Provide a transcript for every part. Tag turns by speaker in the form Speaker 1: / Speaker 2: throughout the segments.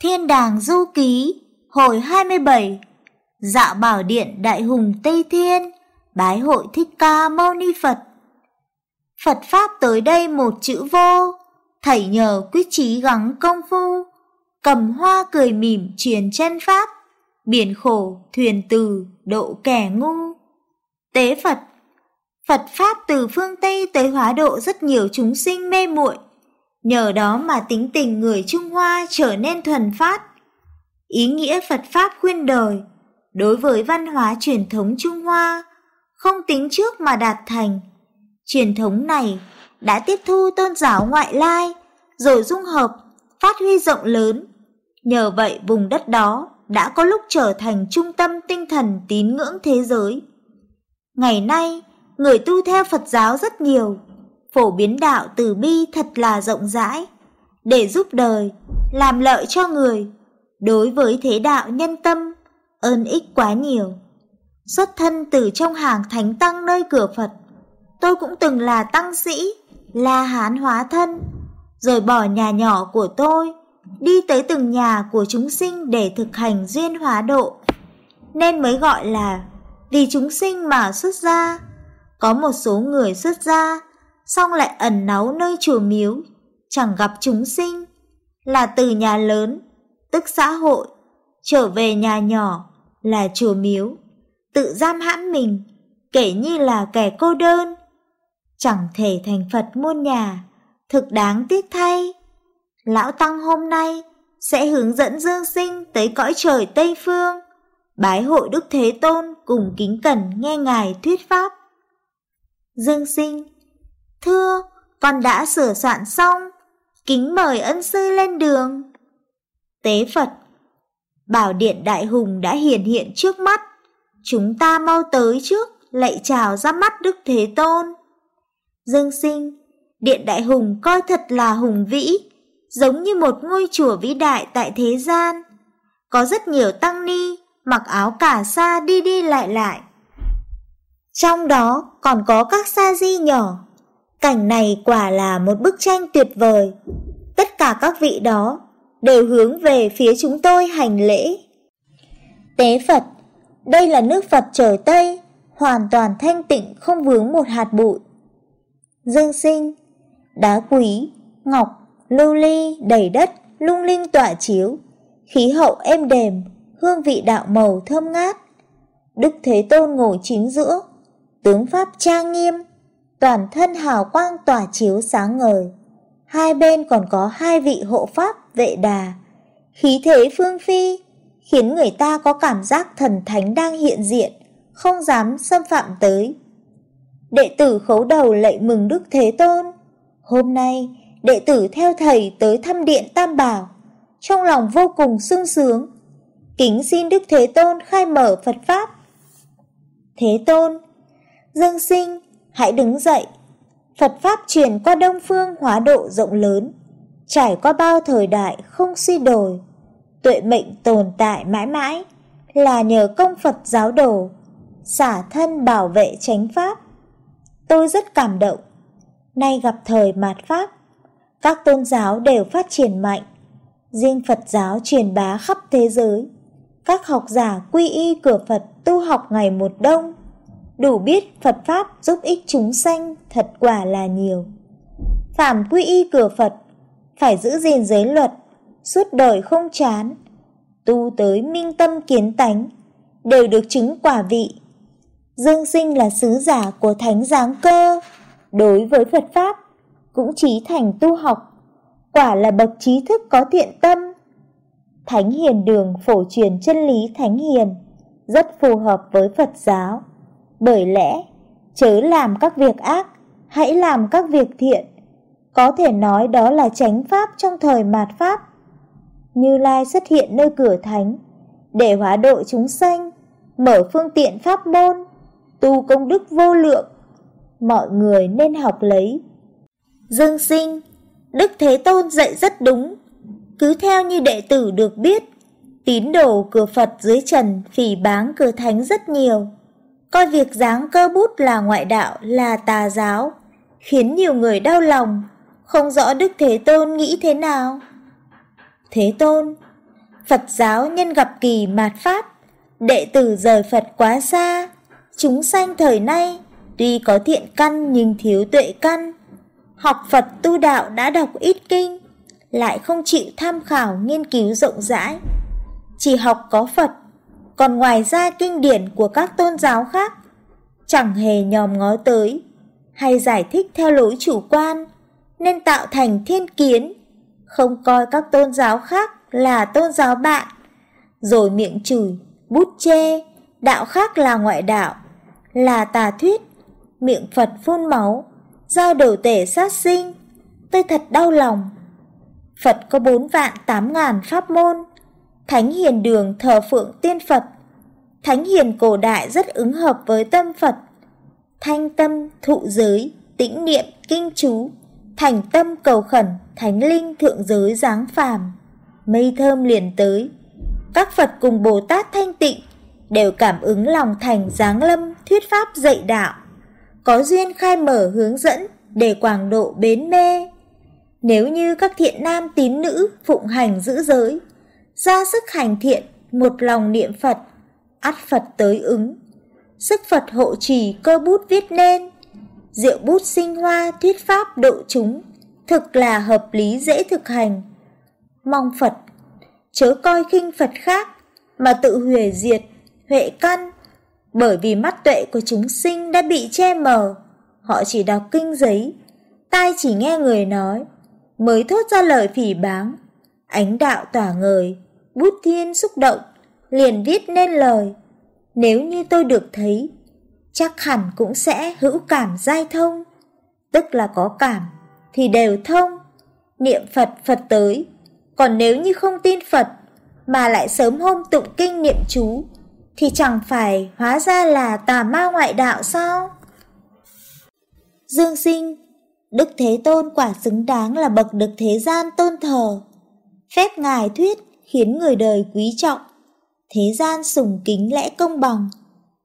Speaker 1: Thiên đàng du ký, hồi 27 Dạo bảo điện đại hùng Tây Thiên, bái hội thích ca mâu ni Phật. Phật Pháp tới đây một chữ vô, thầy nhờ quyết trí gắng công phu, cầm hoa cười mỉm truyền chân Pháp, biển khổ thuyền từ độ kẻ ngu. Tế Phật Phật Pháp từ phương Tây tới hóa độ rất nhiều chúng sinh mê muội nhờ đó mà tính tình người Trung Hoa trở nên thuần phát. Ý nghĩa Phật Pháp khuyên đời, đối với văn hóa truyền thống Trung Hoa, không tính trước mà đạt thành. Truyền thống này đã tiếp thu tôn giáo ngoại lai, rồi dung hợp, phát huy rộng lớn. Nhờ vậy vùng đất đó đã có lúc trở thành trung tâm tinh thần tín ngưỡng thế giới. Ngày nay, người tu theo Phật giáo rất nhiều, phổ biến đạo từ bi thật là rộng rãi, để giúp đời, làm lợi cho người. Đối với thế đạo nhân tâm, ơn ích quá nhiều. Xuất thân từ trong hàng thánh tăng nơi cửa Phật, tôi cũng từng là tăng sĩ, la hán hóa thân, rồi bỏ nhà nhỏ của tôi, đi tới từng nhà của chúng sinh để thực hành duyên hóa độ. Nên mới gọi là vì chúng sinh mà xuất gia. Có một số người xuất gia xong lại ẩn náu nơi chùa miếu, chẳng gặp chúng sinh, là từ nhà lớn, tức xã hội, trở về nhà nhỏ, là chùa miếu, tự giam hãm mình, kể như là kẻ cô đơn. Chẳng thể thành Phật muôn nhà, thực đáng tiếc thay. Lão Tăng hôm nay sẽ hướng dẫn Dương Sinh tới cõi trời Tây Phương, bái hội Đức Thế Tôn cùng kính cẩn nghe Ngài thuyết Pháp. Dương Sinh Thưa, con đã sửa soạn xong, kính mời ân sư lên đường. Tế Phật Bảo điện đại hùng đã hiển hiện trước mắt, chúng ta mau tới trước, lạy chào ra mắt Đức Thế Tôn. Dương sinh, điện đại hùng coi thật là hùng vĩ, giống như một ngôi chùa vĩ đại tại thế gian. Có rất nhiều tăng ni, mặc áo cả sa đi đi lại lại. Trong đó còn có các sa di nhỏ, Cảnh này quả là một bức tranh tuyệt vời. Tất cả các vị đó đều hướng về phía chúng tôi hành lễ. Tế Phật, đây là nước Phật trời Tây, hoàn toàn thanh tịnh không vướng một hạt bụi. Dương sinh, đá quý, ngọc, lưu ly đầy đất, lung linh tỏa chiếu, khí hậu êm đềm, hương vị đạo màu thơm ngát. Đức Thế Tôn ngồi chính giữa, tướng Pháp trang nghiêm, toàn thân hào quang tỏa chiếu sáng ngời. Hai bên còn có hai vị hộ pháp vệ đà, khí thế phương phi, khiến người ta có cảm giác thần thánh đang hiện diện, không dám xâm phạm tới. Đệ tử khấu đầu lạy mừng Đức Thế Tôn. Hôm nay, đệ tử theo thầy tới thăm điện Tam Bảo, trong lòng vô cùng sung sướng. Kính xin Đức Thế Tôn khai mở Phật Pháp. Thế Tôn, Dương Sinh hãy đứng dậy. Phật Pháp truyền qua Đông Phương hóa độ rộng lớn, trải qua bao thời đại không suy đổi tuệ mệnh tồn tại mãi mãi, là nhờ công Phật giáo đồ, xả thân bảo vệ chánh Pháp. Tôi rất cảm động, nay gặp thời mạt Pháp, các tôn giáo đều phát triển mạnh, riêng Phật giáo truyền bá khắp thế giới, các học giả quy y cửa Phật tu học ngày một đông, đủ biết Phật Pháp giúp ích chúng sanh thật quả là nhiều. Phạm quy y cửa Phật, phải giữ gìn giới luật, suốt đời không chán, tu tới minh tâm kiến tánh, đều được chứng quả vị. Dương sinh là sứ giả của Thánh Giáng Cơ, đối với Phật Pháp, cũng trí thành tu học, quả là bậc trí thức có thiện tâm. Thánh Hiền Đường phổ truyền chân lý Thánh Hiền, rất phù hợp với Phật giáo. Bởi lẽ, chớ làm các việc ác, hãy làm các việc thiện. Có thể nói đó là chánh pháp trong thời mạt pháp. Như Lai xuất hiện nơi cửa thánh, để hóa độ chúng sanh, mở phương tiện pháp môn, tu công đức vô lượng. Mọi người nên học lấy. Dương sinh, Đức Thế Tôn dạy rất đúng. Cứ theo như đệ tử được biết, tín đồ cửa Phật dưới trần phỉ báng cửa thánh rất nhiều coi việc dáng cơ bút là ngoại đạo là tà giáo, khiến nhiều người đau lòng, không rõ Đức Thế Tôn nghĩ thế nào. Thế Tôn, Phật giáo nhân gặp kỳ mạt Pháp, đệ tử rời Phật quá xa, chúng sanh thời nay tuy có thiện căn nhưng thiếu tuệ căn. Học Phật tu đạo đã đọc ít kinh, lại không chịu tham khảo nghiên cứu rộng rãi. Chỉ học có Phật, còn ngoài ra kinh điển của các tôn giáo khác, chẳng hề nhòm ngó tới, hay giải thích theo lối chủ quan, nên tạo thành thiên kiến, không coi các tôn giáo khác là tôn giáo bạn, rồi miệng chửi, bút chê, đạo khác là ngoại đạo, là tà thuyết, miệng Phật phun máu, giao đầu tể sát sinh, tôi thật đau lòng. Phật có bốn vạn tám ngàn pháp môn, Thánh Hiền Đường thờ phượng tiên Phật, Thánh Hiền cổ đại rất ứng hợp với tâm Phật, thanh tâm, thụ giới, tĩnh niệm, kinh chú, thành tâm cầu khẩn, thánh linh thượng giới giáng phàm. Mây thơm liền tới. Các Phật cùng Bồ Tát thanh tịnh đều cảm ứng lòng thành giáng lâm thuyết pháp dạy đạo, có duyên khai mở hướng dẫn để quảng độ bến mê. Nếu như các thiện nam tín nữ phụng hành giữ giới, ra sức hành thiện, một lòng niệm Phật, ắt Phật tới ứng. Sức Phật hộ trì cơ bút viết nên, diệu bút sinh hoa thuyết pháp độ chúng, thực là hợp lý dễ thực hành. Mong Phật, chớ coi khinh Phật khác mà tự huề diệt, huệ căn, bởi vì mắt tuệ của chúng sinh đã bị che mờ, họ chỉ đọc kinh giấy, tai chỉ nghe người nói, mới thốt ra lời phỉ báng, ánh đạo tỏa ngời, bút thiên xúc động, liền viết nên lời. Nếu như tôi được thấy, chắc hẳn cũng sẽ hữu cảm giai thông, tức là có cảm thì đều thông. Niệm Phật Phật tới, còn nếu như không tin Phật mà lại sớm hôm tụng kinh niệm chú thì chẳng phải hóa ra là tà ma ngoại đạo sao? Dương sinh, Đức Thế Tôn quả xứng đáng là bậc được thế gian tôn thờ. Phép Ngài thuyết khiến người đời quý trọng, thế gian sùng kính lẽ công bằng.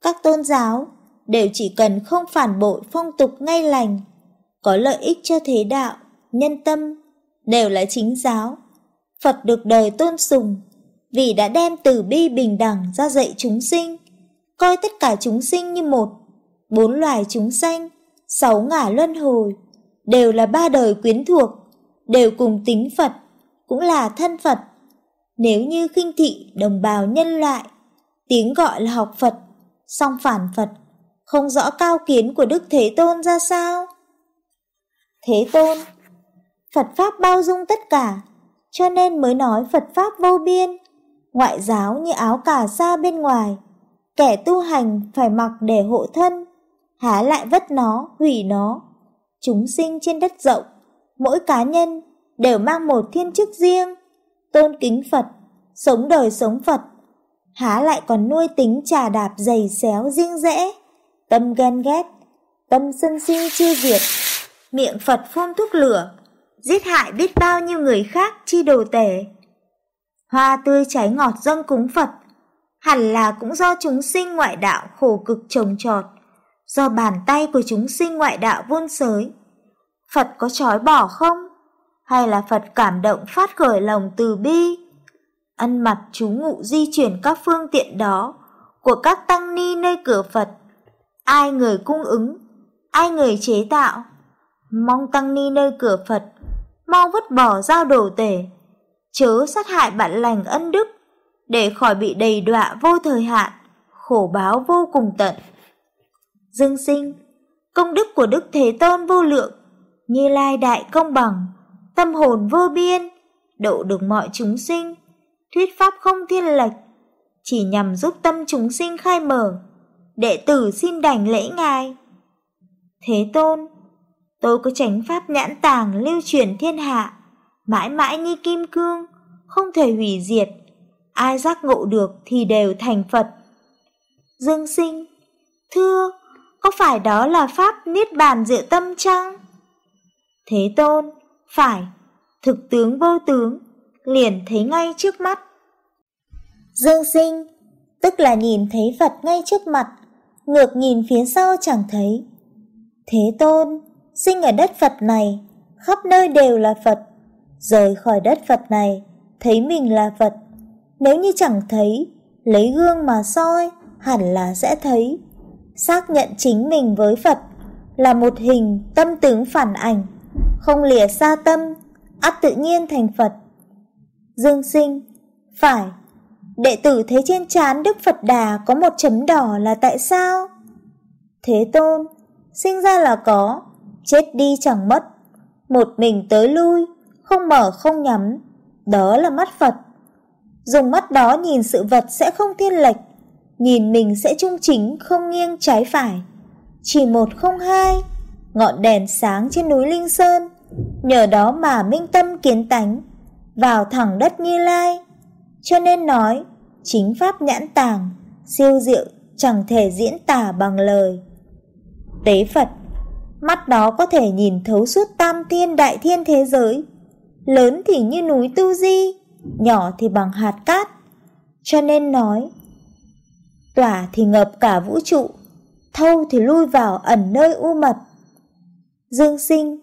Speaker 1: Các tôn giáo đều chỉ cần không phản bội phong tục ngay lành, có lợi ích cho thế đạo, nhân tâm, đều là chính giáo Phật được đời tôn sùng, vì đã đem từ bi bình đẳng ra dạy chúng sinh, coi tất cả chúng sinh như một, bốn loài chúng sanh, sáu ngả luân hồi, đều là ba đời quyến thuộc, đều cùng tính Phật, cũng là thân Phật. Nếu như khinh thị đồng bào nhân loại, tiếng gọi là học Phật, song phản Phật, không rõ cao kiến của Đức Thế Tôn ra sao? Thế Tôn, Phật Pháp bao dung tất cả, cho nên mới nói Phật Pháp vô biên. Ngoại giáo như áo cà sa bên ngoài, kẻ tu hành phải mặc để hộ thân, há lại vất nó, hủy nó. Chúng sinh trên đất rộng, mỗi cá nhân đều mang một thiên chức riêng, tôn kính Phật, sống đời sống Phật, há lại còn nuôi tính trà đạp dày xéo riêng rẽ, tâm ghen ghét, tâm sân si chưa diệt, miệng Phật phun thuốc lửa, giết hại biết bao nhiêu người khác chi đồ tể. Hoa tươi trái ngọt dâng cúng Phật, hẳn là cũng do chúng sinh ngoại đạo khổ cực trồng trọt, do bàn tay của chúng sinh ngoại đạo vun sới. Phật có trói bỏ không? Hay là Phật cảm động phát khởi lòng từ bi? Ăn mặt chú ngụ di chuyển các phương tiện đó của các tăng ni nơi cửa Phật. Ai người cung ứng, ai người chế tạo. Mong tăng ni nơi cửa Phật mau vứt bỏ dao đổ tể, chớ sát hại bạn lành ân đức, để khỏi bị đầy đọa vô thời hạn, khổ báo vô cùng tận. Dương sinh, công đức của Đức Thế Tôn vô lượng, như lai đại công bằng, tâm hồn vô biên, độ được mọi chúng sinh, thuyết pháp không thiên lệch, chỉ nhằm giúp tâm chúng sinh khai mở, đệ tử xin đảnh lễ ngài. Thế Tôn, tôi có tránh pháp nhãn tàng lưu truyền thiên hạ, mãi mãi như kim cương, không thể hủy diệt. Ai giác ngộ được thì đều thành Phật. Dương sinh, thưa, có phải đó là pháp niết bàn diệu tâm chăng? Thế tôn, phải, thực tướng vô tướng, liền thấy ngay trước mắt. Dương sinh, tức là nhìn thấy vật ngay trước mặt, ngược nhìn phía sau chẳng thấy. Thế tôn, sinh ở đất Phật này, khắp nơi đều là Phật, rời khỏi đất Phật này, thấy mình là Phật, Nếu như chẳng thấy, lấy gương mà soi, hẳn là sẽ thấy. Xác nhận chính mình với Phật là một hình tâm tướng phản ảnh, không lìa xa tâm, ắt tự nhiên thành Phật. Dương sinh, phải, đệ tử thấy trên trán Đức Phật Đà có một chấm đỏ là tại sao? Thế tôn, sinh ra là có, chết đi chẳng mất, một mình tới lui, không mở không nhắm, đó là mắt Phật. Dùng mắt đó nhìn sự vật sẽ không thiên lệch, nhìn mình sẽ trung chính không nghiêng trái phải. Chỉ một không hai, ngọn đèn sáng trên núi Linh Sơn, nhờ đó mà minh tâm kiến tánh, vào thẳng đất Như Lai. Cho nên nói, chính pháp nhãn tàng, siêu diệu chẳng thể diễn tả bằng lời. Tế Phật, mắt đó có thể nhìn thấu suốt tam thiên đại thiên thế giới, lớn thì như núi Tu Di, nhỏ thì bằng hạt cát. Cho nên nói, tỏa thì ngập cả vũ trụ, thâu thì lui vào ẩn nơi u mật. Dương sinh,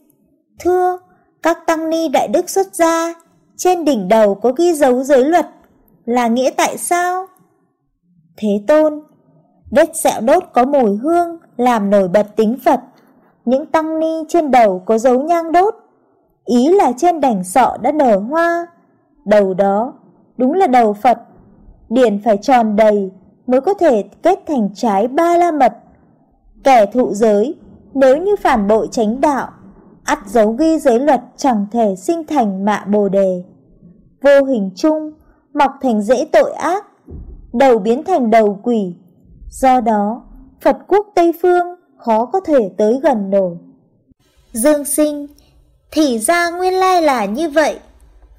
Speaker 1: thưa, các tăng ni đại đức xuất gia, trên đỉnh đầu có ghi dấu giới luật, là nghĩa tại sao? Thế tôn, Vết sẹo đốt có mùi hương, làm nổi bật tính Phật. Những tăng ni trên đầu có dấu nhang đốt, ý là trên đảnh sọ đã nở hoa. Đầu đó, đúng là đầu Phật, điển phải tròn đầy mới có thể kết thành trái ba la mật. Kẻ thụ giới, nếu như phản bội chánh đạo, ắt dấu ghi giới luật chẳng thể sinh thành mạ bồ đề. Vô hình chung, mọc thành dễ tội ác, đầu biến thành đầu quỷ. Do đó, Phật quốc Tây Phương khó có thể tới gần nổi. Dương sinh, thì ra nguyên lai là như vậy.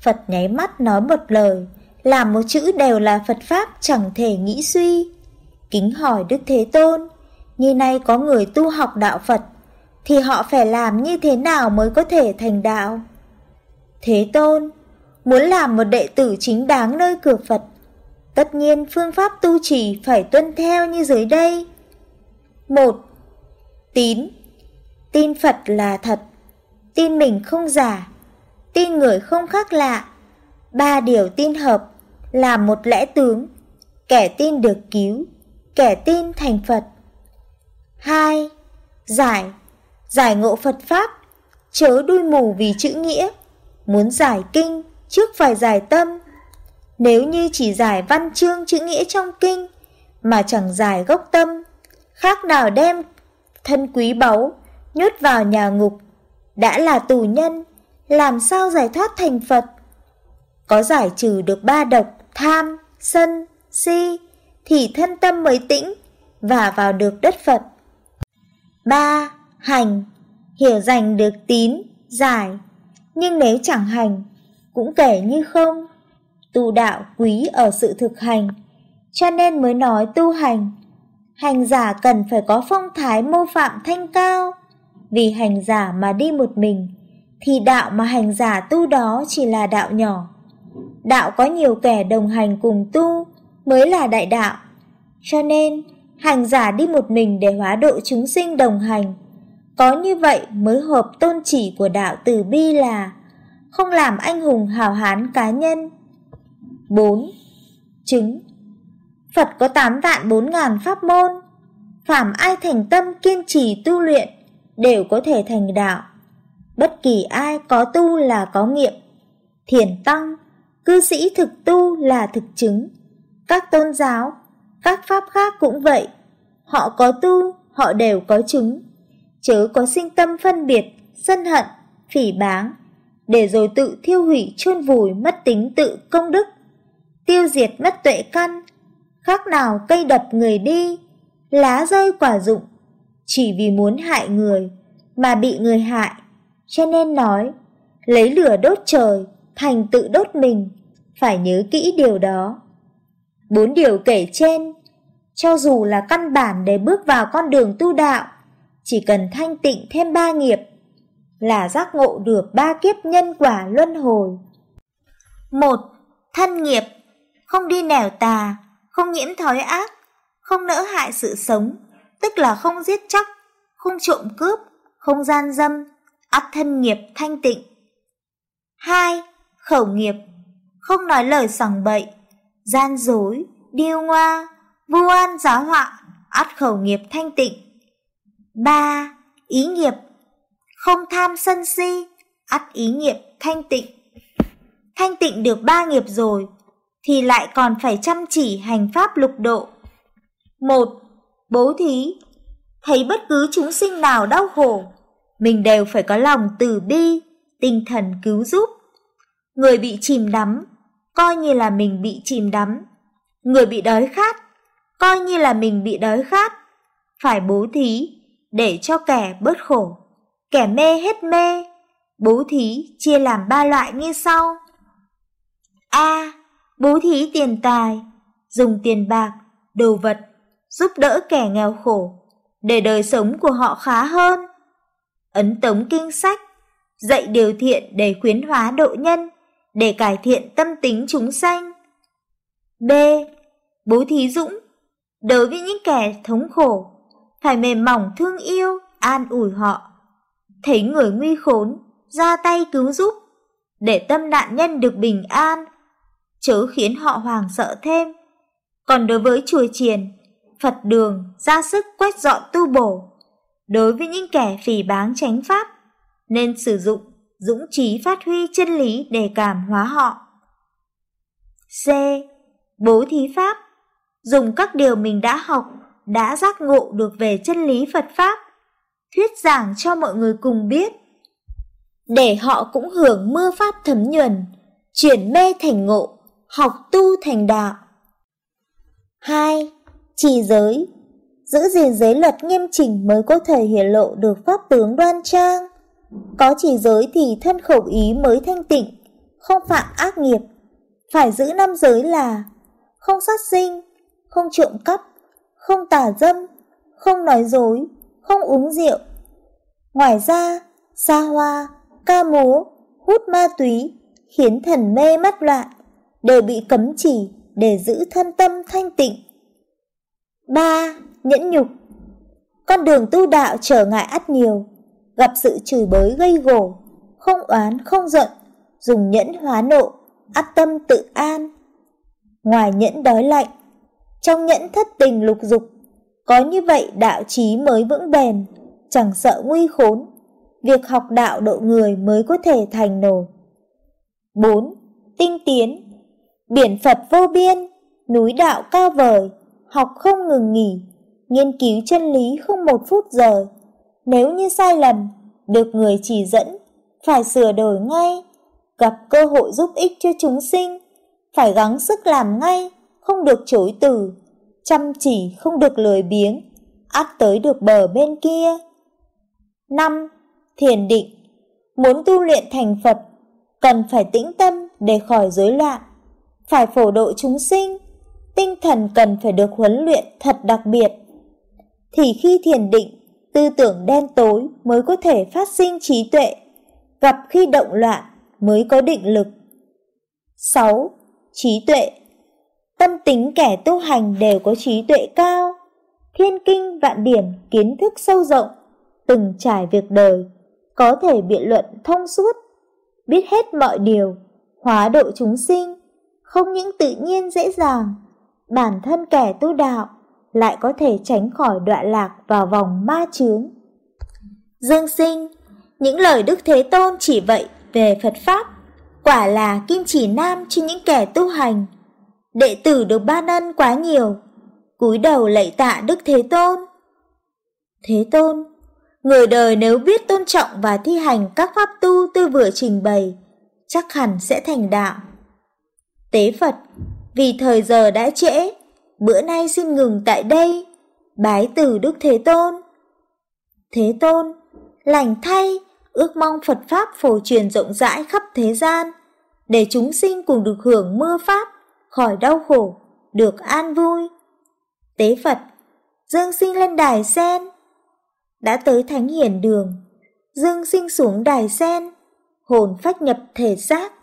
Speaker 1: Phật nháy mắt nói một lời, làm một chữ đều là Phật Pháp chẳng thể nghĩ suy. Kính hỏi Đức Thế Tôn, như nay có người tu học đạo Phật, thì họ phải làm như thế nào mới có thể thành đạo? Thế Tôn, muốn làm một đệ tử chính đáng nơi cửa Phật, tất nhiên phương pháp tu trì phải tuân theo như dưới đây. một Tín Tin Phật là thật, tin mình không giả, tin người không khác lạ. Ba điều tin hợp là một lẽ tướng, kẻ tin được cứu, kẻ tin thành Phật. 2. Giải Giải ngộ Phật Pháp, chớ đuôi mù vì chữ nghĩa, muốn giải kinh trước phải giải tâm. Nếu như chỉ giải văn chương chữ nghĩa trong kinh, mà chẳng giải gốc tâm, khác nào đem thân quý báu, nhốt vào nhà ngục, đã là tù nhân, làm sao giải thoát thành Phật? Có giải trừ được ba độc tham, sân, si, thì thân tâm mới tĩnh và vào được đất Phật. Ba Hành Hiểu dành được tín, giải, nhưng nếu chẳng hành, cũng kể như không. Tu đạo quý ở sự thực hành, cho nên mới nói tu hành. Hành giả cần phải có phong thái mô phạm thanh cao, vì hành giả mà đi một mình, thì đạo mà hành giả tu đó chỉ là đạo nhỏ. Đạo có nhiều kẻ đồng hành cùng tu mới là đại đạo. Cho nên, hành giả đi một mình để hóa độ chúng sinh đồng hành. Có như vậy mới hợp tôn chỉ của đạo từ bi là không làm anh hùng hào hán cá nhân. 4. Chứng Phật có 8 vạn 4 ngàn pháp môn. Phạm ai thành tâm kiên trì tu luyện đều có thể thành đạo. Bất kỳ ai có tu là có nghiệp Thiền tăng, cư sĩ thực tu là thực chứng. Các tôn giáo, các pháp khác cũng vậy. Họ có tu, họ đều có chứng. Chớ có sinh tâm phân biệt, sân hận, phỉ báng, để rồi tự thiêu hủy chôn vùi mất tính tự công đức, tiêu diệt mất tuệ căn, khác nào cây đập người đi, lá rơi quả dụng, chỉ vì muốn hại người mà bị người hại, cho nên nói lấy lửa đốt trời thành tự đốt mình, phải nhớ kỹ điều đó. Bốn điều kể trên, cho dù là căn bản để bước vào con đường tu đạo, chỉ cần thanh tịnh thêm ba nghiệp là giác ngộ được ba kiếp nhân quả luân hồi. Một, thân nghiệp, không đi nẻo tà, không nhiễm thói ác, không nỡ hại sự sống, tức là không giết chóc, không trộm cướp, không gian dâm, ắt thân nghiệp thanh tịnh. 2. Khẩu nghiệp, không nói lời sằng bậy, gian dối, điêu ngoa, vu oan giáo họa, ắt khẩu nghiệp thanh tịnh. 3. Ý nghiệp Không tham sân si, ắt ý nghiệp thanh tịnh. Thanh tịnh được ba nghiệp rồi, thì lại còn phải chăm chỉ hành pháp lục độ. một Bố thí Thấy bất cứ chúng sinh nào đau khổ, mình đều phải có lòng từ bi, tinh thần cứu giúp. Người bị chìm đắm, coi như là mình bị chìm đắm. Người bị đói khát, coi như là mình bị đói khát. Phải bố thí, để cho kẻ bớt khổ. Kẻ mê hết mê, bố thí chia làm ba loại như sau. A. Bố thí tiền tài, dùng tiền bạc, đồ vật, giúp đỡ kẻ nghèo khổ, để đời sống của họ khá hơn. Ấn tống kinh sách, dạy điều thiện để khuyến hóa độ nhân, để cải thiện tâm tính chúng sanh. B. Bố thí dũng, đối với những kẻ thống khổ, phải mềm mỏng thương yêu, an ủi họ. Thấy người nguy khốn, ra tay cứu giúp, để tâm nạn nhân được bình an, chớ khiến họ hoàng sợ thêm. Còn đối với chùa chiền, Phật đường ra sức quét dọn tu bổ. Đối với những kẻ phỉ báng tránh pháp, nên sử dụng dũng trí phát huy chân lý để cảm hóa họ. C. Bố thí pháp Dùng các điều mình đã học, đã giác ngộ được về chân lý Phật Pháp, thuyết giảng cho mọi người cùng biết, để họ cũng hưởng mưa Pháp thấm nhuần, chuyển mê thành ngộ, học tu thành đạo. 2. Trì giới Giữ gìn giới luật nghiêm chỉnh mới có thể hiển lộ được pháp tướng đoan trang. Có chỉ giới thì thân khẩu ý mới thanh tịnh, không phạm ác nghiệp. Phải giữ năm giới là không sát sinh, không trộm cắp, không tà dâm, không nói dối, không uống rượu. Ngoài ra, xa hoa, ca múa, hút ma túy, khiến thần mê mắt loạn, đều bị cấm chỉ để giữ thân tâm thanh tịnh. 3. Nhẫn nhục Con đường tu đạo trở ngại ắt nhiều, gặp sự chửi bới gây gổ, không oán không giận, dùng nhẫn hóa nộ, áp tâm tự an. Ngoài nhẫn đói lạnh, trong nhẫn thất tình lục dục, có như vậy đạo trí mới vững bền, chẳng sợ nguy khốn, việc học đạo độ người mới có thể thành nổi 4. Tinh tiến Biển Phật vô biên, núi đạo cao vời, học không ngừng nghỉ, nghiên cứu chân lý không một phút giờ. Nếu như sai lầm, được người chỉ dẫn, phải sửa đổi ngay, gặp cơ hội giúp ích cho chúng sinh, phải gắng sức làm ngay, không được chối từ, chăm chỉ không được lười biếng, ắt tới được bờ bên kia. 5. Thiền định Muốn tu luyện thành Phật, cần phải tĩnh tâm để khỏi rối loạn, phải phổ độ chúng sinh, tinh thần cần phải được huấn luyện thật đặc biệt. Thì khi thiền định, tư tưởng đen tối mới có thể phát sinh trí tuệ, gặp khi động loạn mới có định lực. 6. Trí tuệ Tâm tính kẻ tu hành đều có trí tuệ cao, thiên kinh vạn điểm kiến thức sâu rộng, từng trải việc đời, có thể biện luận thông suốt, biết hết mọi điều, hóa độ chúng sinh, không những tự nhiên dễ dàng, bản thân kẻ tu đạo lại có thể tránh khỏi đoạn lạc vào vòng ma chướng. Dương sinh, những lời Đức Thế Tôn chỉ vậy về Phật Pháp, quả là kim chỉ nam cho những kẻ tu hành. Đệ tử được ban ân quá nhiều, cúi đầu lạy tạ Đức Thế Tôn. Thế Tôn, người đời nếu biết tôn trọng và thi hành các pháp tu tôi vừa trình bày, chắc hẳn sẽ thành đạo. Tế Phật, vì thời giờ đã trễ, bữa nay xin ngừng tại đây, bái từ Đức Thế Tôn. Thế Tôn, lành thay, ước mong Phật Pháp phổ truyền rộng rãi khắp thế gian, để chúng sinh cùng được hưởng mưa Pháp, khỏi đau khổ, được an vui. Tế Phật, Dương sinh lên đài sen. Đã tới thánh hiển đường, Dương sinh xuống đài sen, hồn phách nhập thể xác,